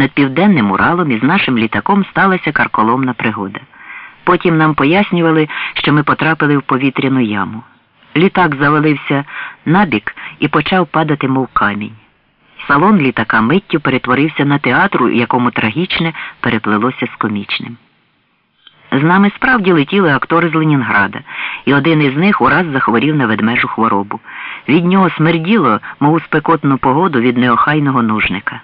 над південним Уралом із нашим літаком сталася карколомна пригода. Потім нам пояснювали, що ми потрапили в повітряну яму. Літак завалився набік і почав падати, мов камінь. Салон літака миттю перетворився на театр, у якому трагічне переплелося з комічним. З нами справді летіли актори з Ленінграда, і один із них ураз захворів на ведмежу хворобу. Від нього смерділо, мов у спекотну погоду від неохайного нужника.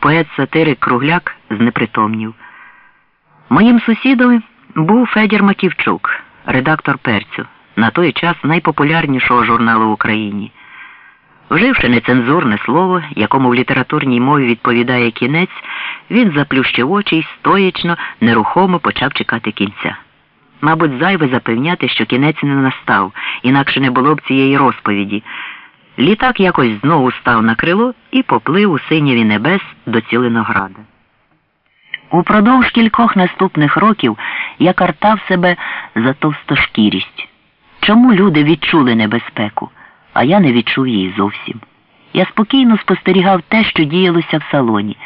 Поет сатирик Кругляк знепритомнів. Моїм сусідом був Федір Маківчук, редактор перцю, на той час найпопулярнішого журналу в Україні. Вживши нецензурне слово, якому в літературній мові відповідає кінець, він заплющив очі й стоячно, нерухомо почав чекати кінця. Мабуть, зайве запевняти, що кінець не настав, інакше не було б цієї розповіді. Літак якось знову став на крило і поплив у синєві небес до Цілинограда. Упродовж кількох наступних років я картав себе за товстошкірість. Чому люди відчули небезпеку, а я не відчув її зовсім? Я спокійно спостерігав те, що діялося в салоні.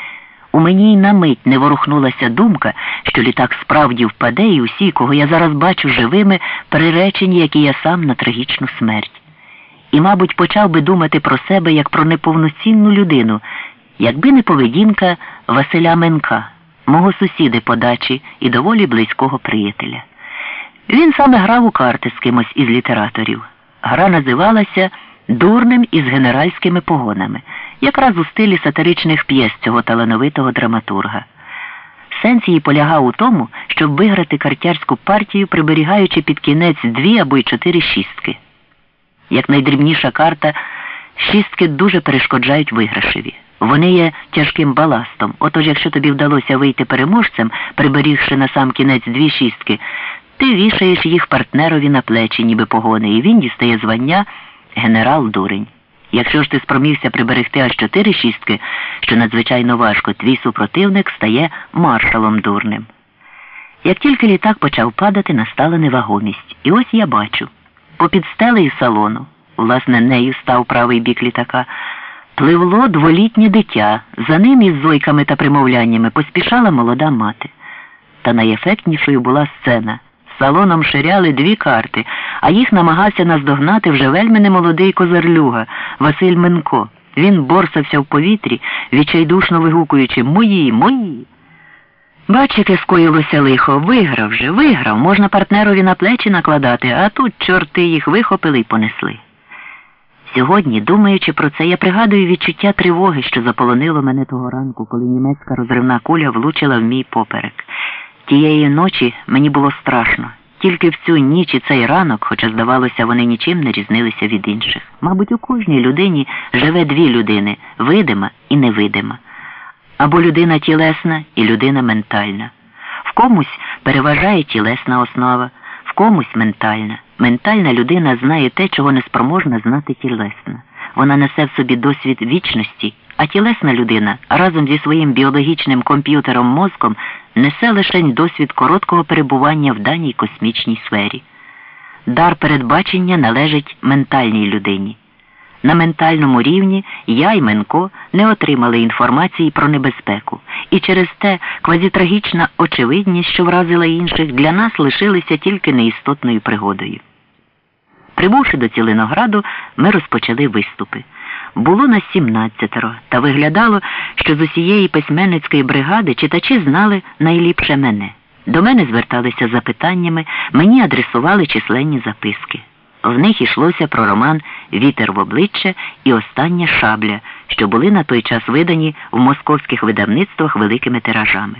У мені й на мить не ворухнулася думка, що літак справді впаде, і усі, кого я зараз бачу живими, приречені, як і я сам на трагічну смерть. І, мабуть, почав би думати про себе як про неповноцінну людину, якби не поведінка Василя Менка, мого сусіди по дачі і доволі близького приятеля. Він саме грав у карти з кимось із літераторів. Гра називалася Дурним із генеральськими погонами, якраз у стилі сатиричних п'єс цього талановитого драматурга. Сенс її полягав у тому, щоб виграти картярську партію, приберігаючи під кінець дві або й чотири шістки. Як найдрібніша карта, шістки дуже перешкоджають виграшеві. Вони є тяжким баластом. Отож, якщо тобі вдалося вийти переможцем, приберігши на сам кінець дві шістки, ти вішаєш їх партнерові на плечі, ніби погони, і він дістає звання генерал дурень. Якщо ж ти спромігся приберегти аж чотири шістки, що надзвичайно важко, твій супротивник стає маршалом дурним. Як тільки літак почав падати, настала невагомість. І ось я бачу. Попід стелею салону, власне, нею став правий бік літака, пливло дволітнє дитя. За ним із зойками та примовляннями поспішала молода мати. Та найефектнішою була сцена. Салоном ширяли дві карти, а їх намагався наздогнати вже вельми немолодий козарлюга Василь Менко. Він борсався в повітрі, відчайдушно вигукуючи Мої, мої. Бач, яке скоїлося лихо, виграв же, виграв, можна партнерові на плечі накладати, а тут чорти їх вихопили і понесли. Сьогодні, думаючи про це, я пригадую відчуття тривоги, що заполонило мене того ранку, коли німецька розривна куля влучила в мій поперек. Тієї ночі мені було страшно. Тільки в цю ніч і цей ранок, хоча, здавалося, вони нічим не різнилися від інших. Мабуть, у кожній людині живе дві людини видима і невидима. Або людина тілесна і людина ментальна. В комусь переважає тілесна основа, в комусь ментальна. Ментальна людина знає те, чого не спроможна знати тілесна. Вона несе в собі досвід вічності, а тілесна людина разом зі своїм біологічним комп'ютером мозком несе лише досвід короткого перебування в даній космічній сфері. Дар передбачення належить ментальній людині. На ментальному рівні я і Менко не отримали інформації про небезпеку, і через те квазітрагічна очевидність, що вразила інших, для нас лишилися тільки неістотною пригодою. Прибувши до Цілинограду, ми розпочали виступи. Було нас сімнадцятеро, та виглядало, що з усієї письменницької бригади читачі знали найліпше мене. До мене зверталися запитаннями, мені адресували численні записки. В них йшлося про роман Вітер в обличчя і Остання шабля, що були на той час видані в московських видавництвах великими тиражами.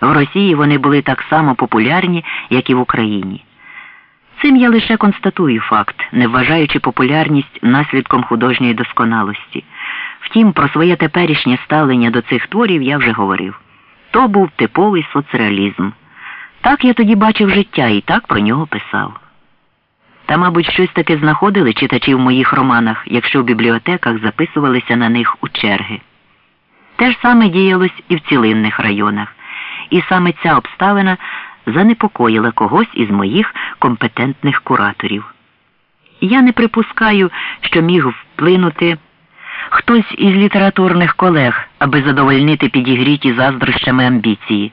В Росії вони були так само популярні, як і в Україні. Цим я лише констатую факт, не вважаючи популярність наслідком художньої досконалості. Втім, про своє теперішнє ставлення до цих творів я вже говорив. То був типовий соцреалізм. Так я тоді бачив життя і так про нього писав. Та, мабуть, щось таке знаходили читачі в моїх романах, якщо в бібліотеках записувалися на них у черги. Те ж саме діялось і в цілинних районах, і саме ця обставина занепокоїла когось із моїх компетентних кураторів. Я не припускаю, що міг вплинути хтось із літературних колег, аби задовольнити підігріті заздрощами амбіції.